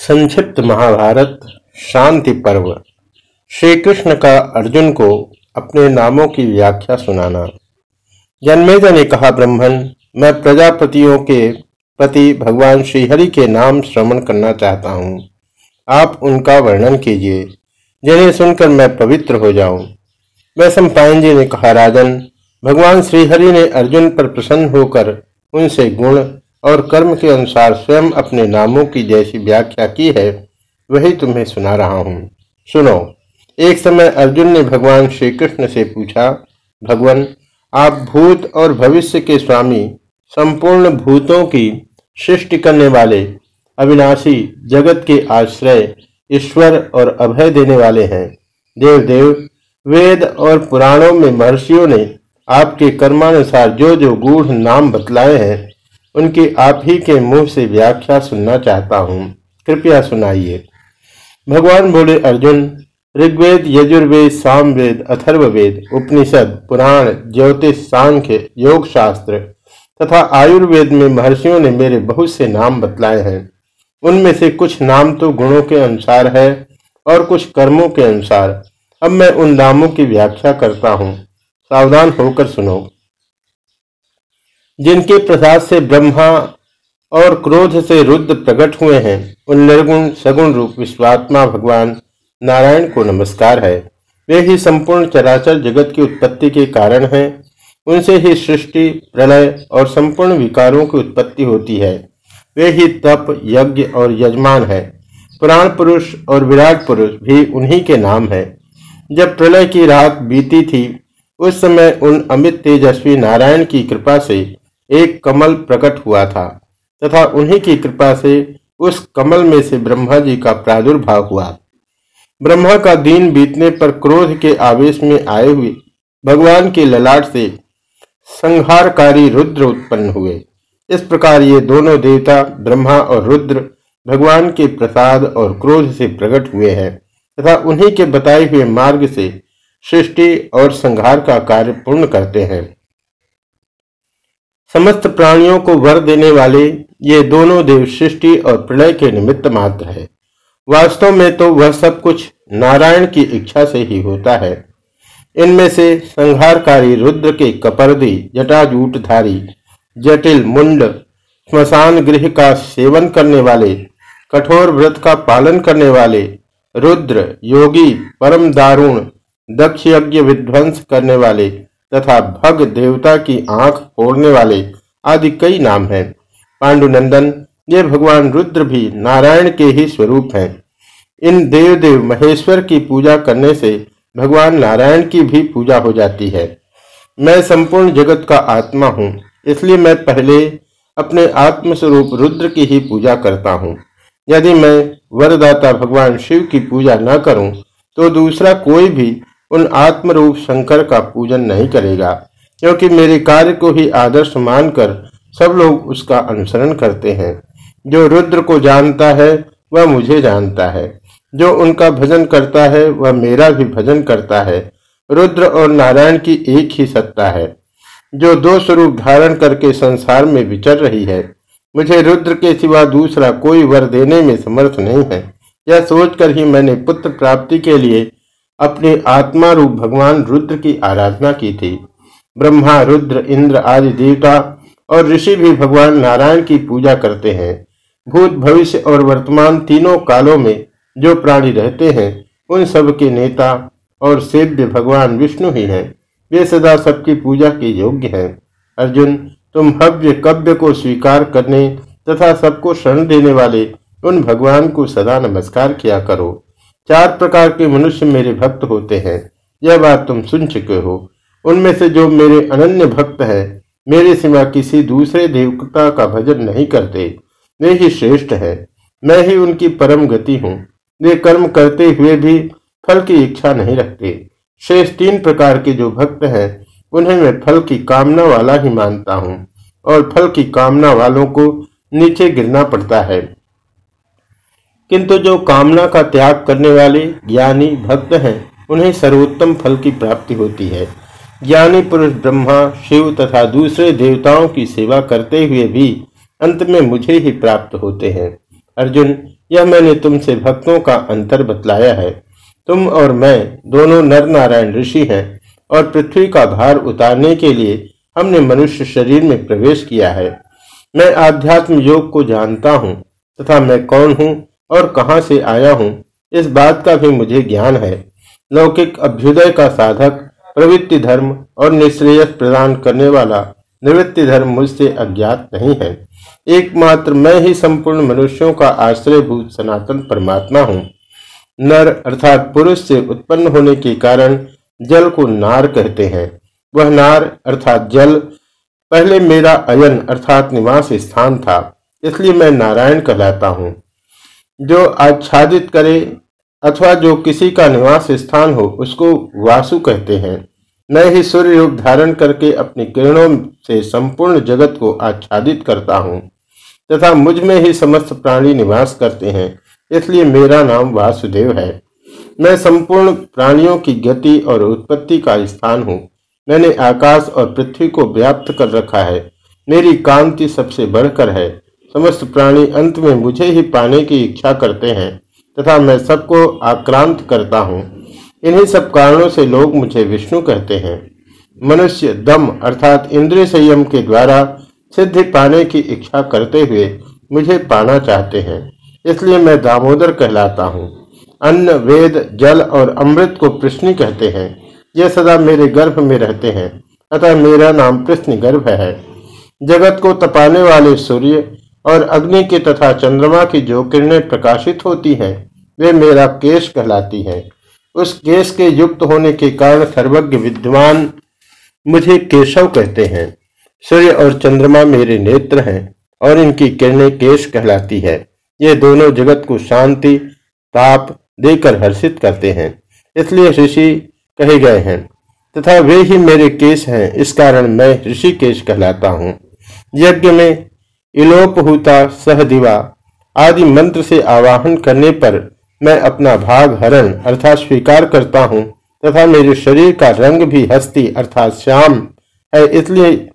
संक्षिप्त महाभारत, शांति पर्व। श्री कृष्ण का अर्जुन को अपने नामों की व्याख्या सुनाना। जन्मेजय ने कहा, ब्रह्मण, मैं प्रजापतियों के पति भगवान श्रीहरि के नाम श्रवण करना चाहता हूँ। आप उनका वर्णन कीजिए, जिन्हें सुनकर मैं पवित्र हो जाऊँ। वैश्व जी ने कहा, राजन, भगवान श्रीहरि ने अर्जुन पर प्रसन्न होकर उनसे गुण और कर्म के अनुसार स्वयं अपने नामों की जैसी व्याख्या की है, वही तुम्हें सुना रहा हूँ। सुनो, एक समय अर्जुन ने भगवान श्री कृष्ण से पूछा, भगवान, आप भूत और भविष्य के स्वामी, संपूर्ण भूतों की सृष्टि करने वाले, अविनाशी जगत के आश्रय, ईश्वर और अभय देने वाले हैं। देव देव वेद और पुराणों में महर्षियों ने आपके कर्मानुसार जो जो गूढ़ नाम बतलाए हैं उनकी आप ही के मुँह से व्याख्या सुनना चाहता हूँ। कृपया सुनाइए। भगवान बोले, अर्जुन, ऋग्वेद, यजुर्वेद, सामवेद, अथर्ववेद, उपनिषद, पुराण, ज्योतिष, सांख्य योग शास्त्र तथा आयुर्वेद में महर्षियों ने मेरे बहुत से नाम बतलाए हैं। उनमें से कुछ नाम तो गुणों के अनुसार है और कुछ कर्मों के अनुसार। अब मैं उन नामों की व्याख्या करता हूँ। सावधान होकर सुनो। जिनके प्रसाद से ब्रह्मा और क्रोध से रुद्र प्रकट हुए हैं, उन निर्गुण, सगुण रूप विश्वात्मा भगवान नारायण को नमस्कार है। वे ही संपूर्ण चराचर जगत की उत्पत्ति के कारण हैं। उनसे ही सृष्टि, प्रलय और संपूर्ण विकारों की उत्पत्ति होती है। वे ही तप, यज्ञ और यजमान है। पुराण पुरुष और विराट पुरुष भी उन्हीं के नाम है। जब प्रलय की रात बीती थी, उस समय उन अमित तेजस्वी नारायण की कृपा से एक कमल प्रकट हुआ था तथा उन्हीं की कृपा से उस कमल में से ब्रह्मा जी का प्रादुर्भाव हुआ। ब्रह्मा का दिन बीतने पर क्रोध के आवेश में आए हुए भगवान के ललाट से संहारकारी रुद्र उत्पन्न हुए। इस प्रकार ये दोनों देवता ब्रह्मा और रुद्र भगवान के प्रसाद और क्रोध से प्रकट हुए हैं तथा उन्हीं के बताए हुए मार्ग से सृष्टि और संहार का कार्य पूर्ण करते हैं। समस्त प्राणियों को वर देने वाले ये दोनों देव सृष्टि और प्रलय के निमित्त मात्र है। वास्तव में तो वह सब कुछ नारायण की इच्छा से ही होता है। इनमें से संहारकारी रुद्र के कपर्दी, जटाजूटधारी, जटिल मुंड, स्मशान गृह का सेवन करने वाले, कठोर व्रत का पालन करने वाले, रुद्र, योगी, परम दारुण दक्ष यज्ञ विध्वंस करने वाले तथा भग देवता की आँख फोड़ने वाले आदि कई नाम हैं। पांडुनंदन, ये भगवान रुद्र भी नारायण के ही स्वरूप हैं। इन देव देव महेश्वर की पूजा करने से भगवान नारायण की भी पूजा हो जाती है। मैं संपूर्ण जगत का आत्मा हूँ, इसलिए मैं पहले अपने आत्मस्वरूप रुद्र की ही पूजा करता हूँ। यदि मैं वरदाता भगवान शिव की पूजा न करूँ तो दूसरा कोई भी उन आत्मरूप शंकर का पूजन नहीं करेगा, क्योंकि मेरे कार्य को ही आदर्श मानकर सब लोग उसका अनुसरण करते हैं। जो रुद्र को जानता है, वह मुझे जानता है। जो उनका भजन करता है, वह मेरा भी भजन करता है। रुद्र और नारायण की एक ही सत्ता है। जो दो स्वरूप धारण करके संसार में विचर रही है, मुझे रुद्र के सिवा दूसरा कोई वर देने में समर्थ नहीं है। यह सोचकर ही मैंने पुत्र प्राप्ति के लिए अपने आत्मा रूप भगवान रुद्र की आराधना की थी। ब्रह्मा, रुद्र, इंद्र आदि देवता और ऋषि भी भगवान नारायण की पूजा करते हैं। भूत भविष्य और वर्तमान तीनों कालों में जो प्राणी रहते हैं, उन सब के नेता और सेव्य भगवान विष्णु ही हैं। वे सदा सबकी पूजा के योग्य हैं। अर्जुन, तुम भव्य कव्य को स्वीकार करने तथा सबको शरण देने वाले उन भगवान को सदा नमस्कार किया करो। चार प्रकार के मनुष्य मेरे भक्त होते हैं। यह बात तुम सुन चुके हो। उनमें से जो मेरे अनन्य भक्त है, मेरे सिवा किसी दूसरे देवता का भजन नहीं करते। वे ही श्रेष्ठ है। मैं ही उनकी परम गति हूँ। वे कर्म करते हुए भी फल की इच्छा नहीं रखते। शेष तीन प्रकार के जो भक्त हैं, उन्हें मैं फल की कामना वाला ही मानता हूँ और फल की कामना वालों को नीचे गिरना पड़ता है। किंतु जो कामना का त्याग करने वाले ज्ञानी भक्त हैं, उन्हें सर्वोत्तम फल की प्राप्ति होती है। ज्ञानी पुरुष ब्रह्मा, शिव तथा दूसरे देवताओं की सेवा करते हुए भी अंत में मुझे ही प्राप्त होते हैं। अर्जुन, यह मैंने तुमसे भक्तों का अंतर बतलाया है। तुम और मैं दोनों नर नारायण ऋषि हैं और पृथ्वी का भार उतारने के लिए हमने मनुष्य शरीर में प्रवेश किया है। मैं आध्यात्म योग को जानता हूँ तथा मैं कौन हूँ और कहाँ से आया हूँ, इस बात का भी मुझे ज्ञान है। लौकिक अभ्युदय का साधक, प्रवृत्ति धर्म और निश्रेयस प्रदान करने वाला निवृत्ति धर्म मुझसे अज्ञात नहीं है। एकमात्र मैं ही संपूर्ण मनुष्यों का आश्रयभूत सनातन परमात्मा हूँ। नर अर्थात पुरुष से उत्पन्न होने के कारण जल को नार कहते हैं। वह नार अर्थात जल, पहले मेरा अयन अर्थात निवास स्थान था, इसलिए मैं नारायण कहलाता हूँ। जो आच्छादित करे अथवा जो किसी का निवास स्थान हो, उसको वासु कहते हैं। मैं ही सूर्य रूप धारण करके अपनी किरणों से संपूर्ण जगत को आच्छादित करता हूँ, तथा मुझमें ही समस्त प्राणी निवास करते हैं, इसलिए मेरा नाम वासुदेव है। मैं संपूर्ण प्राणियों की गति और उत्पत्ति का स्थान हूँ। मैंने आकाश और पृथ्वी को व्याप्त कर रखा है। मेरी कांति सबसे बढ़कर है। समस्त प्राणी अंत में मुझे ही पाने की इच्छा करते हैं, तथा मैं सबको आक्रांत करता हूँ। इन्हीं सब कारणों से लोग मुझे विष्णु कहते हैं। मनुष्य दम अर्थात इंद्रिय संयम के द्वारा सिद्धि पाने की इच्छा करते हुए मुझे पाना चाहते हैं, इसलिए मैं दामोदर कहलाता हूँ। अन्न, वेद, जल और अमृत को प्रश्नि कहते हैं। ये सदा मेरे गर्भ में रहते हैं, अतः मेरा नाम कृष्ण गर्भ है। जगत को तपाने वाले सूर्य और अग्नि के तथा चंद्रमा की जो किरणें प्रकाशित होती हैं, वे मेरा केश कहलाती हैं। उस केश के युक्त होने के कारण सर्वज्ञ विद्वान मुझे केशव कहते हैं। सूर्य और चंद्रमा मेरे नेत्र हैं और इनकी किरणें केश कहलाती है। ये दोनों जगत को शांति, ताप देकर हर्षित करते हैं। इसलिए ऋषि कहे गए हैं, तथा वे ही मेरे केश हैं, इस कारण मैं ऋषि केश कहलाता हूँ। यज्ञ में इलोपहूता सहदिवा आदि मंत्र से आवाहन करने पर मैं अपना भाग हरण अर्थात स्वीकार करता हूँ, तथा मेरे शरीर का रंग भी हस्ती अर्थात श्याम है, इसलिए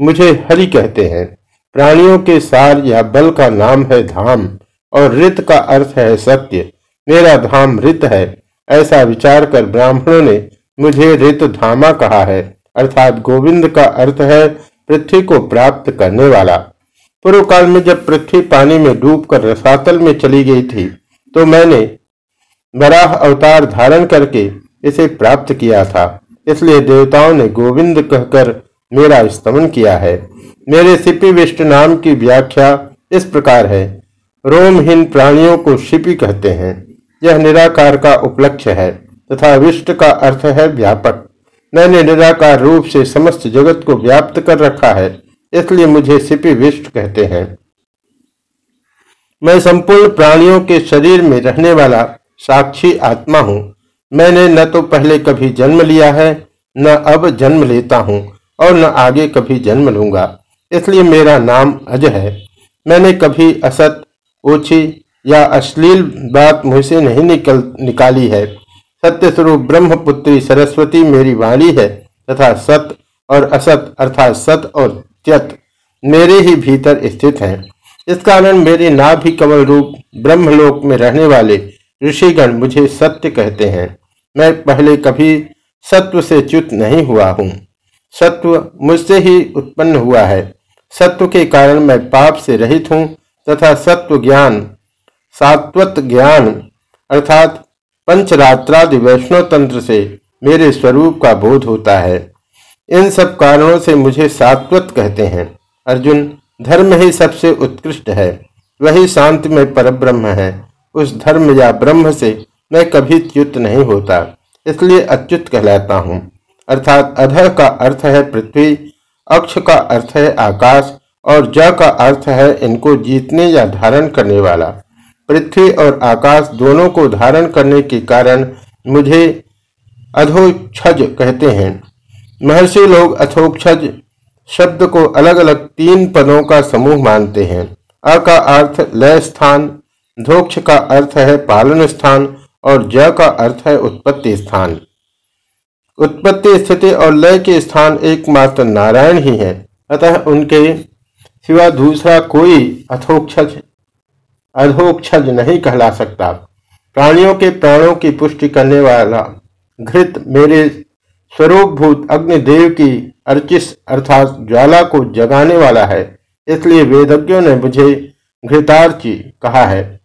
मुझे हरि कहते हैं। प्राणियों के सार या बल का नाम है धाम, और रित का अर्थ है सत्य। मेरा धाम रित है, ऐसा विचार कर ब्राह्मणों ने मुझे रित धामा कहा है, अर्थात गोविंद का अर्थ है पृथ्वी को प्राप्त करने वाला। पूर्व काल में जब पृथ्वी पानी में डूबकर रसातल में चली गई थी तो मैंने बराह अवतार धारण करके इसे प्राप्त किया था। इसलिए देवताओं ने गोविंद कहकर मेरा स्तमन किया है। मेरे सिपी विष्ट नाम की व्याख्या इस प्रकार है। रोमहीन प्राणियों को शिपी कहते हैं। यह निराकार का उपलक्ष्य है तथा विष्ट का अर्थ है व्यापक। मैंने निराकार रूप से समस्त जगत को व्याप्त कर रखा है। इसलिए मुझे सिपी विष्ट कहते हैं। मैं संपूर्ण प्राणियों के शरीर में रहने वाला साक्षी आत्मा हूँ। मैंने न तो पहले कभी जन्म लिया है, न अब जन्म लेता हूँ और न आगे कभी जन्म लूँगा। इसलिए मेरा नाम अज है। मैंने कभी असत, ओछी या अश्लील बात मुझसे नहीं निकल, निकाली है। सत्य स्वरूप ब्रह्मपुत्री सरस्वती मेरी वाणी है तथा सत और असत अर्थात सत और त्यत मेरे ही भीतर स्थित हैं। इस कारण मेरे नाभि कमल रूप ब्रह्मलोक में रहने वाले ऋषिगण मुझे सत्य कहते हैं। मैं पहले कभी सत्व से च्युत नहीं हुआ हूँ। सत्व मुझसे ही उत्पन्न हुआ है। सत्व के कारण मैं पाप से रहित हूँ तथा सत्व ज्ञान, सात्वत ज्ञान अर्थात पंचरात्रादि वैष्णव तंत्र से मेरे स्वरूप का बोध होता है। इन सब कारणों से मुझे सात्वत कहते हैं, अर्जुन, धर्म ही सबसे उत्कृष्ट है, वही शांति में परब्रह्म है, उस धर्म या ब्रह्म से मैं कभी च्युत नहीं होता, इसलिए अच्युत कहलाता हूँ। अर्थात अधर का अर्थ है पृथ्वी, अक्ष का अर्थ है आकाश, और ज का अर्थ है इनको जीतने या धारण करने वाला। पृथ्वी और आकाश दोनों को धारण करने के कारण मुझे अधोक्षज कहते हैं। महर्षि लोग अथोक्षज शब्द को अलग अलग तीन पदों का समूह मानते हैं। अ का अर्थ लय स्थान, धोक्ष का अर्थ है पालन स्थान, और ज का अर्थ है उत्पत्ति स्थान। उत्पत्ति स्थिति और लय के स्थान एकमात्र नारायण ही है। अतः उनके सिवा दूसरा कोई अथोक्षज, अधोक्षज नहीं कहला सकता। प्राणियों के प्राणों की पुष्टि करने वाला घृत मेरे स्वरूपभूत अग्निदेव की अर्चिस अर्थात ज्वाला को जगाने वाला है। इसलिए वेदज्ञों ने मुझे घृतार्ची कहा है।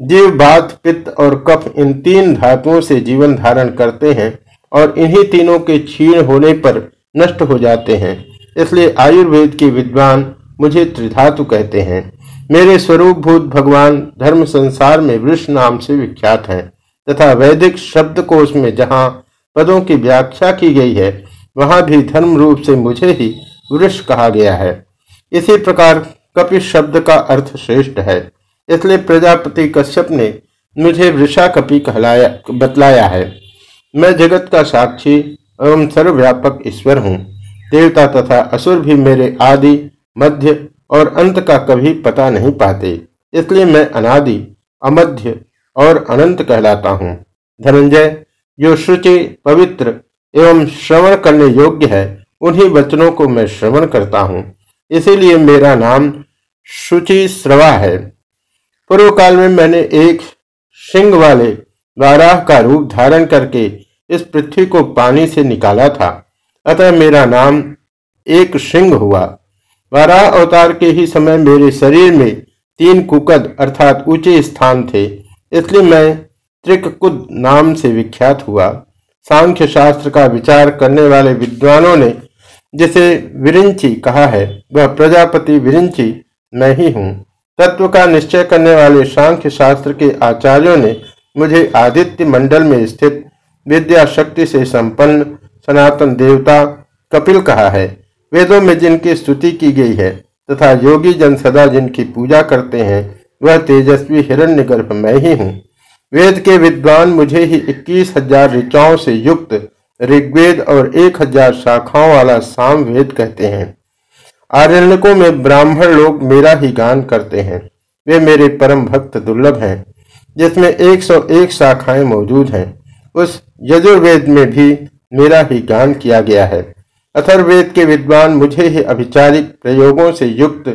जीव, बात, पित्त और कफ इन तीन धातुओं से जीवन धारण करते हैं और इन्हीं तीनों के क्षीण होने पर नष्ट हो जाते हैं। इसलिए आयुर्वेद के विद्वान मुझे त्रिधातु कहते हैं। मेरे स्वरूप भूत भगवान धर्म संसार में वृक्ष नाम से विख्यात हैं तथा वैदिक शब्द कोश में जहाँ पदों की व्याख्या की गई है, वहाँ भी धर्म रूप से मुझे ही वृक्ष कहा गया है। इसी प्रकार कपि शब्द का अर्थ श्रेष्ठ है। इसलिए प्रजापति कश्यप ने मुझे वृषा कपि कहलाया, बतलाया है। मैं जगत का साक्षी एवं सर्वव्यापक ईश्वर हूँ। देवता तथा असुर भी मेरे आदि, मध्य और अंत का कभी पता नहीं पाते। इसलिए मैं अनादि, अमध्य और अनंत कहलाता हूँ। धनंजय जो शुचि, पवित्र एवं श्रवण करने योग्य है, उन्हीं वचनों को मैं श्रवण करता हूँ। इसीलिए मेरा नाम शुचि श्रवा है। पूर्व काल में मैंने एक सिंह वाले वाराह का रूप धारण करके इस पृथ्वी को पानी से निकाला था। अतः मेरा नाम एक सिंह हुआ। वाराह अवतार के ही समय मेरे शरीर में तीन कुकद अर्थात ऊँचे स्थान थे, इसलिए मैं त्रिकुद नाम से विख्यात हुआ। सांख्य शास्त्र का विचार करने वाले विद्वानों ने, जिसे विरिंची कहा है, वह प्रजापति विरिंची मैं ही। हूँ तत्व का निश्चय करने वाले सांख्य शास्त्र के आचार्यों ने मुझे आदित्य मंडल में स्थित विद्या शक्ति से संपन्न सनातन देवता कपिल कहा है। वेदों में जिनकी स्तुति की गई है, तथा योगी जन सदा जिनकी पूजा करते हैं, वह तेजस्वी हिरण्यगर्भ मैं ही हूँ। वेद के विद्वान मुझे ही इक्कीस हज़ार ऋचाओं से युक्त ऋग्वेद और एक हज़ार शाखाओं वाला साम वेद कहते हैं। आरण्यकों में ब्राह्मण लोग मेरा ही गान करते हैं। वे मेरे परम भक्त दुर्लभ हैं, जिसमें 101 शाखाएँ मौजूद हैं। उस यजुर्वेद में भी मेरा ही गान किया गया है। अथर्वेद के विद्वान मुझे ही अभिचारिक प्रयोगों से युक्त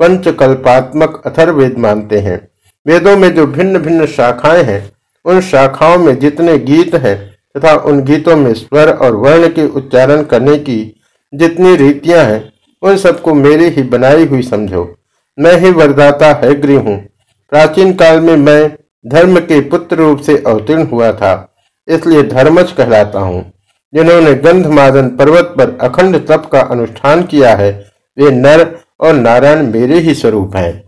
पंचकल्पात्मक अथर्वेद मानते हैं। वेदों में जो भिन्न भिन्न शाखाएँ हैं, उन शाखाओं में जितने गीत हैं तथा उन गीतों में स्वर और वर्ण के उच्चारण करने की जितनी रीतियाँ हैं, उन सबको मेरी ही बनाई हुई समझो। मैं ही वरदाता है गृह हूँ। प्राचीन काल में मैं धर्म के पुत्र रूप से अवतीर्ण हुआ था, इसलिए धर्मज कहलाता हूँ। जिन्होंने गंधमादन पर्वत पर अखंड तप का अनुष्ठान किया है, वे नर और नारायण मेरे ही स्वरूप हैं।